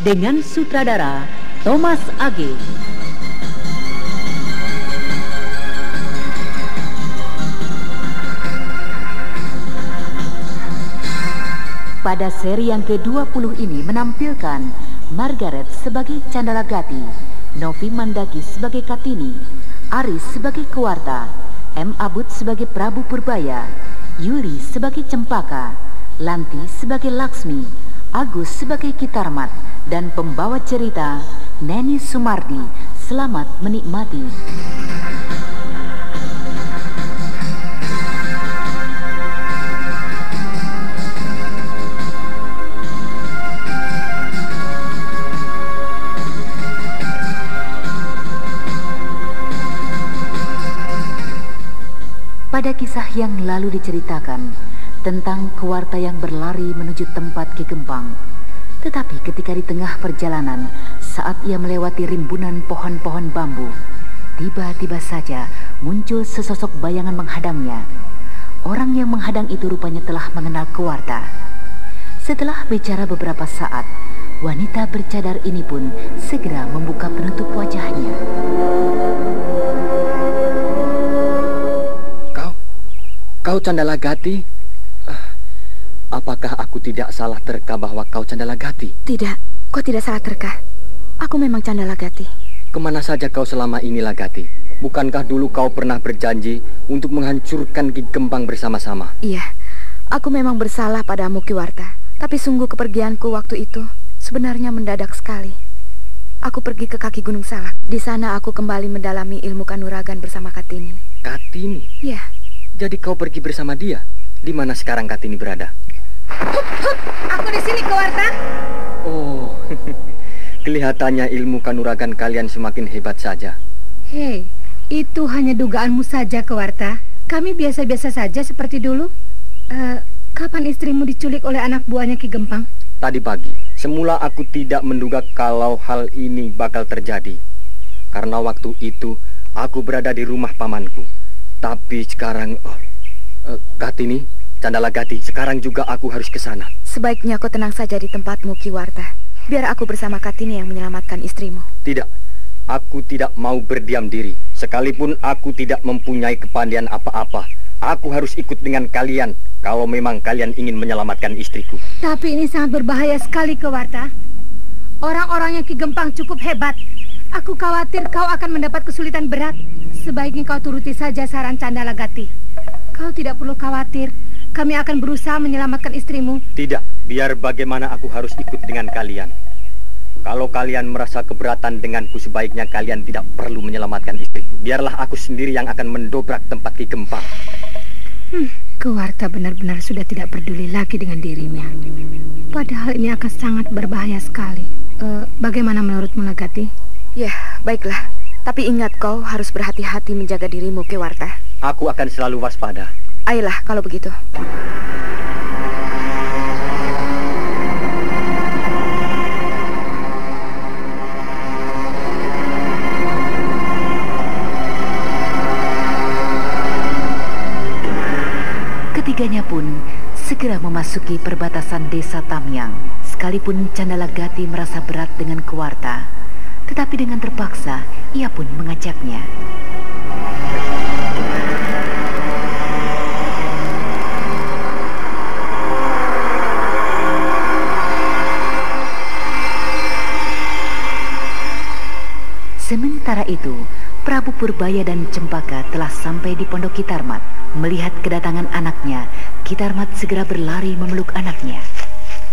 dengan sutradara Thomas Age. Pada seri yang ke-20 ini menampilkan Margaret sebagai Candalagati, Novi Mandagi sebagai Katini, Aris sebagai Kewarta, M. Abud sebagai Prabu Purbaya, Yuli sebagai Cempaka, Lanti sebagai Laksmi, Agus sebagai Kitarmat, dan pembawa cerita Neni Sumardi. Selamat menikmati. Pada kisah yang lalu diceritakan tentang kewarta yang berlari menuju tempat Ki Gempang tetapi ketika di tengah perjalanan, saat ia melewati rimbunan pohon-pohon bambu, tiba-tiba saja muncul sesosok bayangan menghadangnya. Orang yang menghadang itu rupanya telah mengenal Kewarta. Setelah bicara beberapa saat, wanita bercadar ini pun segera membuka penutup wajahnya. Kau, kau Candalagati? Apakah aku tidak salah terka bahwa kau Candalagati? Tidak, kau tidak salah terka. Aku memang Candalagati. Ke mana saja kau selama ini Lagati? Bukankah dulu kau pernah berjanji untuk menghancurkan Ki Gempang bersama-sama? Iya, aku memang bersalah padamu Kiwarta. Tapi sungguh kepergianku waktu itu sebenarnya mendadak sekali. Aku pergi ke kaki Gunung Salak. Di sana aku kembali mendalami ilmu kanuragan bersama Katini. Katini? Iya. Jadi kau pergi bersama dia? Di mana sekarang Katini berada? Hup, hup, aku di sini, Kewarta. Oh, kelihatannya ilmu kanuragan kalian semakin hebat saja. Hei, itu hanya dugaanmu saja, Kewarta. Kami biasa-biasa saja seperti dulu. Uh, kapan istrimu diculik oleh anak buahnya Ki Gempang? Tadi pagi. Semula aku tidak menduga kalau hal ini bakal terjadi. Karena waktu itu aku berada di rumah pamanku. Tapi sekarang, oh, uh, Katini, Candalagati, sekarang juga aku harus ke sana. Sebaiknya kau tenang saja di tempatmu, Kiwarta. Biar aku bersama Katini yang menyelamatkan istrimu. Tidak, aku tidak mau berdiam diri. Sekalipun aku tidak mempunyai kepandian apa-apa, aku harus ikut dengan kalian kalau memang kalian ingin menyelamatkan istriku. Tapi ini sangat berbahaya sekali, Kewarta. Orang-orang yang Ki Gempang cukup hebat. Aku khawatir kau akan mendapat kesulitan berat. Sebaiknya kau turuti saja saran Candalagati. Kau tidak perlu khawatir. Kami akan berusaha menyelamatkan istrimu. Tidak, biar bagaimana aku harus ikut dengan kalian. Kalau kalian merasa keberatan denganku, sebaiknya kalian tidak perlu menyelamatkan istriku. Biarlah aku sendiri yang akan mendobrak tempat Ki Gempang. Hmm, Kewarta benar-benar sudah tidak peduli lagi dengan dirinya. Padahal ini akan sangat berbahaya sekali. Uh, bagaimana menurutmu, Lagati? Ya, baiklah. Tapi ingat kau harus berhati-hati menjaga dirimu, Kewarta. Aku akan selalu waspada. Ayolah kalau begitu. Ketiganya pun segera memasuki perbatasan desa Tamyang. Sekalipun Candalagati merasa berat dengan Kewarta, tetapi dengan terpaksa ia pun mengajaknya. Sementara itu, Prabu Purbaya dan Cempaka telah sampai di Pondok Kitarmat. Melihat kedatangan anaknya, Kitarmat segera berlari memeluk anaknya.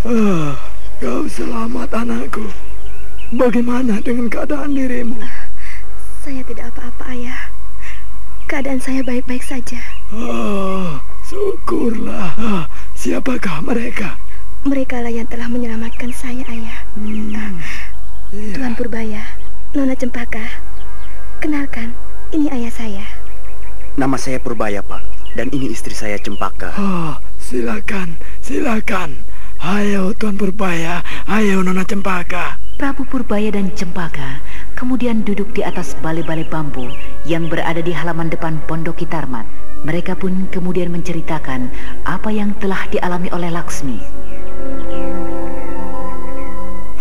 Ah, kau selamat anakku. Bagaimana dengan keadaan dirimu? Saya tidak apa-apa, Ayah. Keadaan saya baik-baik saja. Oh, syukurlah. Ah, siapakah mereka? Mereka lah yang telah menyelamatkan saya, Ayah. Hmm, iya. Tuan Purbaya, Nona Cempaka. Kenalkan, ini ayah saya. Nama saya Purbaya, Pak. Dan ini istri saya Cempaka. Oh, silakan, silakan. Ayo Tuan Purbaya, ayo Nona Cempaka. Prabu Purbaya dan Cempaka kemudian duduk di atas balai-balai bambu yang berada di halaman depan Pondok Kitarmat. Mereka pun kemudian menceritakan apa yang telah dialami oleh Laksmi.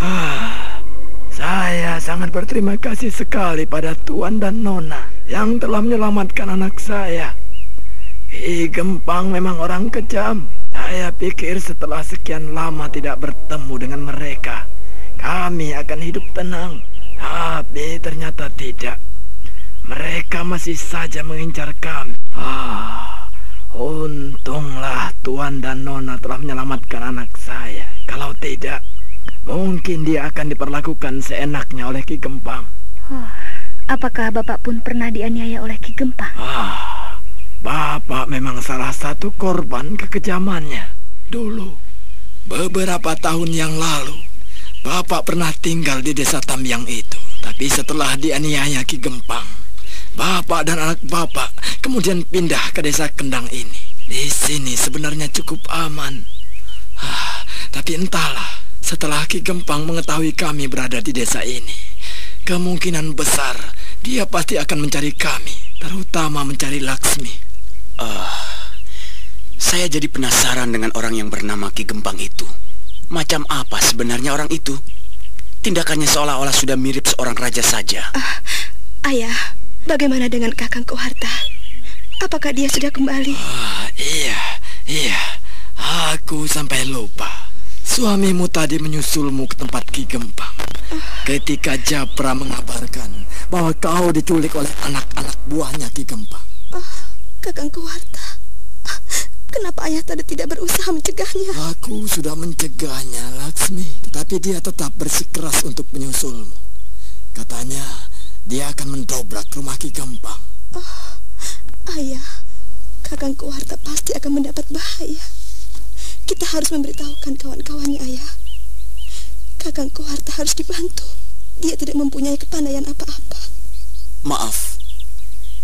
Ah, saya sangat berterima kasih sekali pada Tuan dan Nona yang telah menyelamatkan anak saya. Ki Gempang memang orang kejam. Saya pikir setelah sekian lama tidak bertemu dengan mereka, kami akan hidup tenang. Tapi ternyata tidak. Mereka masih saja mengincar kami. Ah, untunglah Tuan dan Nona telah menyelamatkan anak saya. Kalau tidak, mungkin dia akan diperlakukan seenaknya oleh Ki Gempang. Oh, apakah Bapak pun pernah dianiaya oleh Ki Gempang? Ah, Bapak memang salah satu korban kekejamannya. Dulu, beberapa tahun yang lalu, Bapak pernah tinggal di desa Tambiang itu. Tapi setelah dianiaya Ki Gempang, Bapak dan anak Bapak kemudian pindah ke desa Kendang ini. Di sini sebenarnya cukup aman. Ah, tapi entahlah, setelah Ki Gempang mengetahui kami berada di desa ini, kemungkinan besar dia pasti akan mencari kami, terutama mencari Laksmi. Ah, saya jadi penasaran dengan orang yang bernama Ki Gempang itu. Macam apa sebenarnya orang itu? Tindakannya seolah-olah sudah mirip seorang raja saja. Ayah, bagaimana dengan Kakang Koharta? Apakah dia sudah kembali? Ah, iya, iya. Aku sampai lupa. Suamimu tadi menyusulmu ke tempat Ki Gempang. Ketika Japra mengabarkan bahwa kau diculik oleh anak-anak buahnya Ki Gempang. Kakang Koharta. Kenapa ayah tadi tidak berusaha mencegahnya? Aku sudah mencegahnya, Laksmi. Tetapi dia tetap bersikeras untuk menyusulmu. Katanya dia akan mendobrak rumah Ki Gempang. Ayah, Kakang Koharta pasti akan mendapat bahaya. Kita harus memberitahukan kawan-kawannya, ayah. Kakang Koharta harus dibantu. Dia tidak mempunyai kepandaian apa-apa. Maaf,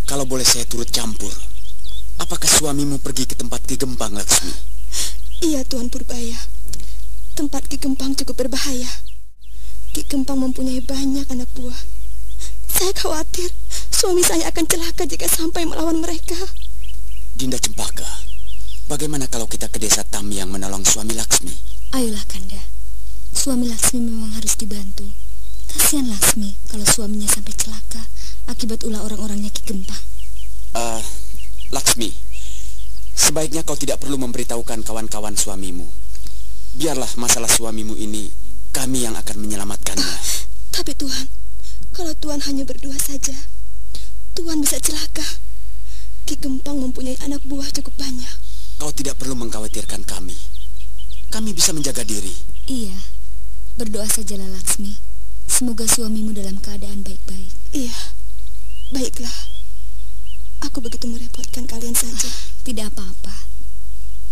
kalau boleh saya turut campur. Apakah suamimu pergi ke tempat Ki Gempang, Laksmi? Iya, Tuan Purbaya. Tempat Ki Gempang cukup berbahaya. Ki Gempang mempunyai banyak anak buah. Saya khawatir suami saya akan celaka jika sampai melawan mereka. Dinda Cempaka, bagaimana kalau kita ke desa Tamyang menolong suami Laksmi? Ayolah Kanda, suami Laksmi memang harus dibantu. Kasihan Laksmi kalau suaminya sampai celaka akibat ulah orang-orangnya Ki Gempang. Eh, Laksmi, sebaiknya kau tidak perlu memberitahukan kawan-kawan suamimu. Biarlah masalah suamimu ini kami yang akan menyelamatkannya. Tapi Tuhan, kalau Tuhan hanya berdua saja, Tuhan bisa celaka. Ki Gempang mempunyai anak buah cukup banyak. Kau tidak perlu mengkhawatirkan kami. Kami bisa menjaga diri. Iya, berdoa sajalah Laksmi. Semoga suamimu dalam keadaan baik-baik. Iya, baiklah. Aku begitu merepotkan kalian saja. Tidak apa-apa.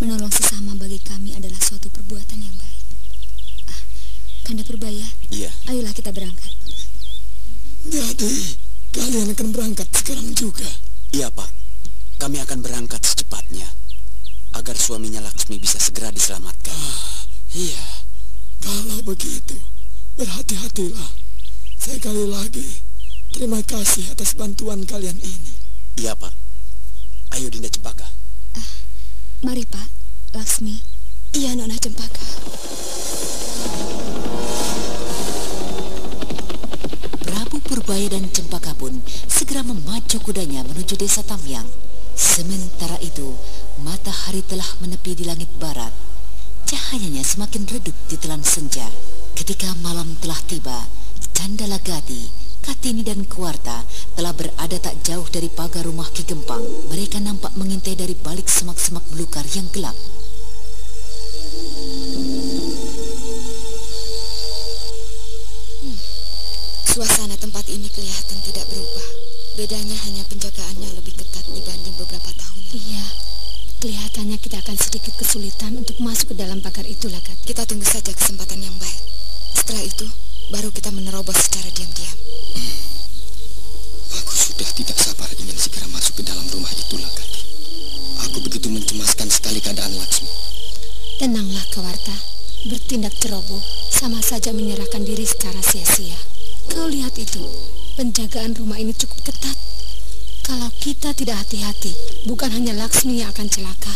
Menolong sesama bagi kami adalah suatu perbuatan yang baik. Ah, Kanda Purbaya, Iya. ayolah kita berangkat. Jadi, kalian akan berangkat sekarang juga. Iya, Pak. Kami akan berangkat secepatnya agar suaminya Laksmi bisa segera diselamatkan. Iya, kalau begitu, berhati-hatilah. Sekali lagi, terima kasih atas bantuan kalian ini. Iya, Pak. Ayo Dinda Cempaka. Mari Pak, Laksmi. Iya, Nona Cempaka. Prabu Purbaya dan Cempaka pun segera memacu kudanya menuju desa Tamyang. Sementara itu, matahari telah menepi di langit barat. Cahayanya semakin redup di telan senja. Ketika malam telah tiba, Candalagati, Kartini dan Kuarta telah berada tak jauh dari pagar rumah Ki Gempang. Mereka nampak mengintai dari balik semak-semak belukar yang gelap. Hmm. Suasana tempat ini kelihatan tidak berubah. Bedanya hanya penjagaannya lebih ketat dibanding beberapa tahun lalu. Iya, kelihatannya kita akan sedikit kesulitan untuk masuk ke dalam pagar itu, Lagat. Kita tunggu saja kesempatan yang baik. Setelah itu, baru kita menerobos secara diam-diam. Aku sudah tidak sabar ingin segera masuk ke dalam rumah itu, Lakati. Aku begitu mencemaskan sekali keadaan Laksmi. Tenanglah, Kawarta. Bertindak ceroboh sama saja menyerahkan diri secara sia-sia. Kau lihat itu, penjagaan rumah ini cukup ketat. Kalau kita tidak hati-hati, bukan hanya Laksmi yang akan celaka,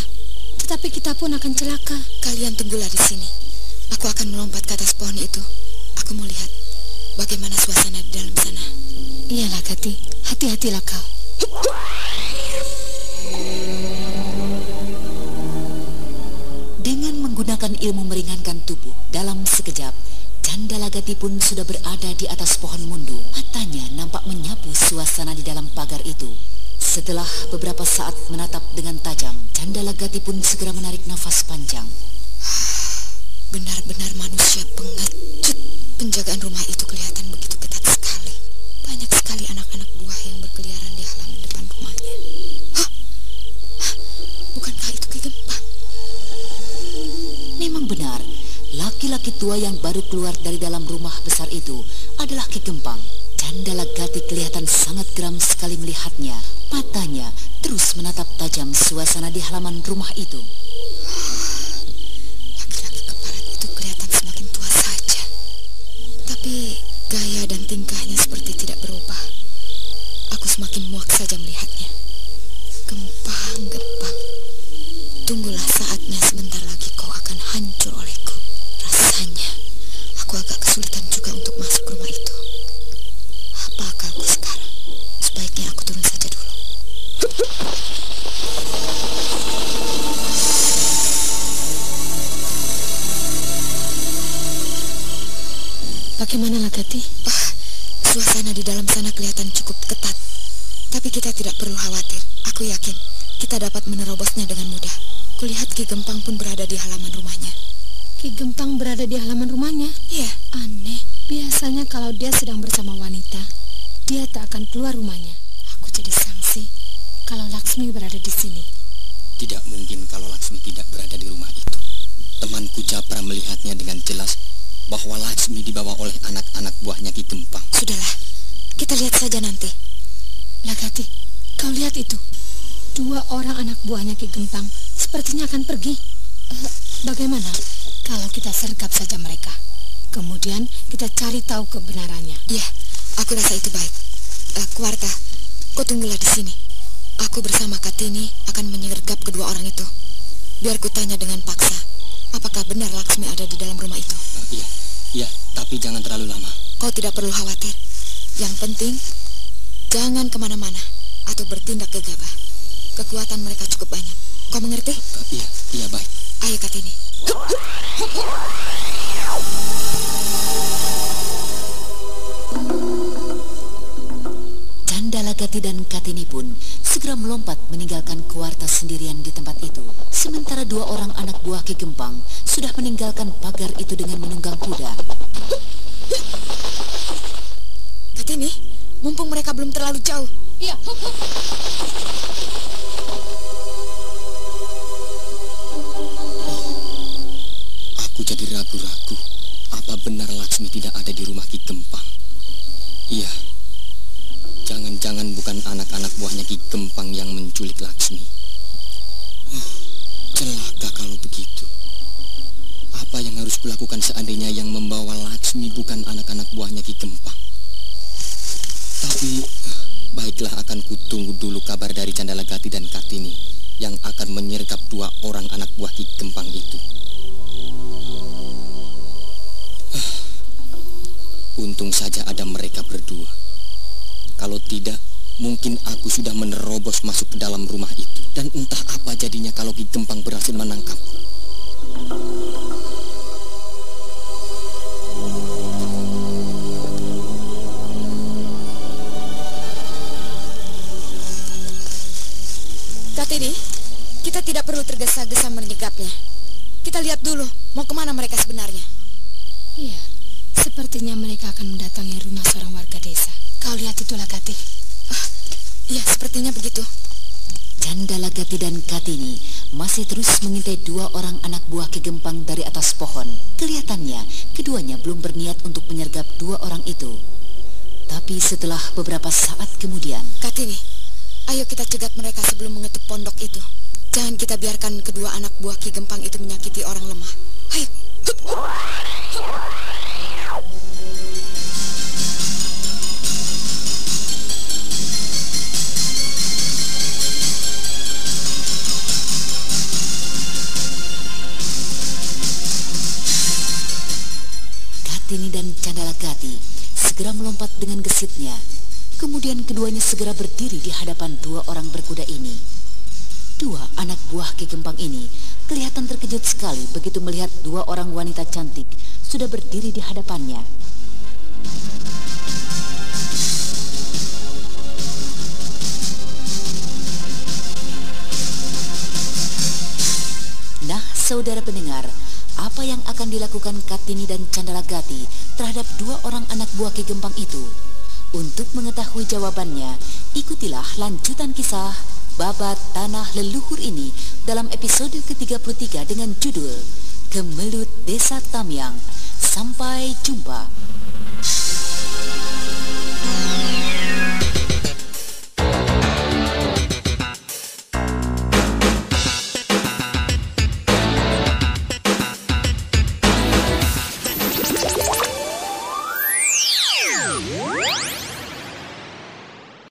tetapi kita pun akan celaka. Kalian tunggulah di sini. Aku akan melompat ke atas pohon itu. Aku mau lihat bagaimana suasana di dalam sana. Iyalah, Kati. Hati-hatilah kau. Dengan menggunakan ilmu meringankan tubuh dalam sekejap, Candalagati pun sudah berada di atas pohon mundu. Matanya nampak menyapu suasana di dalam pagar itu. Setelah beberapa saat menatap dengan tajam, Candalagati pun segera menarik nafas panjang. Benar-benar manusia pengecut. Penjagaan rumah itu kelihatan begitu tua yang baru keluar dari dalam rumah besar itu adalah Ki Gempang. Candalagati kelihatan sangat geram sekali melihatnya. Matanya terus menatap tajam suasana di halaman rumah itu. Laki-laki keparat itu kelihatan semakin tua saja. Tapi gaya dan tingkahnya seperti tidak berubah. Aku semakin muak saja melihatnya. Gempang, gempang. Tunggulah saatnya sebentar lagi kau akan hancur olehku. Rasanya aku agak kesulitan juga untuk masuk rumah itu. Apa akalku sekarang? Sebaiknya aku turun saja dulu. Bagaimana, Lagati? Ah, suasana di dalam sana kelihatan cukup ketat. Tapi kita tidak perlu khawatir. Aku yakin kita dapat menerobosnya dengan mudah. Kulihat Ki Gempang pun berada di halaman rumahnya. Ki Gempang berada di halaman rumahnya? Iya, Aneh. Biasanya kalau dia sedang bersama wanita, dia tak akan keluar rumahnya. Aku jadi sangsi kalau Laksmi berada di sini. Tidak mungkin kalau Laksmi tidak berada di rumah itu. Temanku Japra melihatnya dengan jelas bahwa Laksmi dibawa oleh anak-anak buahnya Ki Gempang. sudahlah. Kita lihat saja nanti. Lagati, kau lihat itu. Dua orang anak buahnya Ki Gempang sepertinya akan pergi. Eh, bagaimana kalau kita sergap saja mereka? Kemudian kita cari tahu kebenarannya. Iya, aku rasa itu baik. Eh, Kuarta, kau tunggulah di sini. Aku bersama Katini akan menyergap kedua orang itu. Biar ku tanya dengan paksa, apakah benar Laksmi ada di dalam rumah itu? Iya, iya, tapi jangan terlalu lama. Kau tidak perlu khawatir. Yang penting, jangan ke mana-mana atau bertindak gegabah. Kekuatan mereka cukup banyak. Kau mengerti? Eh, iya, iya baik. Ayo Katini. Candalagati dan Katini pun segera melompat meninggalkan Kuarta sendirian di tempat itu. Sementara dua orang anak buah Ki Gempang sudah meninggalkan pagar itu dengan menunggang kuda. Katini, mumpung mereka belum terlalu jauh. Iya. Aku jadi ragu-ragu. Apa benar Laksmi tidak ada di rumah Ki Gempang? Iya. Jangan-jangan bukan anak-anak buahnya Ki Gempang yang menculik Laksmi. Oh, celaka kalau begitu. Apa yang harus kulakukan seandainya yang membawa Laksmi bukan anak-anak buahnya Ki Gempang? Tapi eh, baiklah akan kutunggu dulu kabar dari Candalagati dan Kartini yang akan menyergap dua orang anak buah Ki Gempang itu. Untung saja ada mereka berdua. Kalau tidak, mungkin aku sudah menerobos masuk ke dalam rumah itu. Dan entah apa jadinya kalau Ki Gempang berhasil menangkapku. Kegempang dari atas pohon. Kelihatannya keduanya belum berniat untuk menyergap dua orang itu. Tapi setelah beberapa saat kemudian... Katini, ayo kita cegat mereka sebelum mengetuk pondok itu. Jangan kita biarkan kedua anak buah Ki Gempang itu menyakiti orang lemah. Ayo. Kartini dan Candalagati segera melompat dengan gesitnya. Kemudian keduanya segera berdiri di hadapan dua orang berkuda ini. Dua anak buah Ki Gempang ini kelihatan terkejut sekali begitu melihat dua orang wanita cantik sudah berdiri di hadapannya. Nah, saudara pendengar, apa yang akan dilakukan Kartini dan Candalagati terhadap dua orang anak buah Ki Gempang itu? Untuk mengetahui jawabannya, ikutilah lanjutan kisah babat tanah leluhur ini dalam episode ke-33 dengan judul Kemelut Desa Tamyang. Sampai jumpa.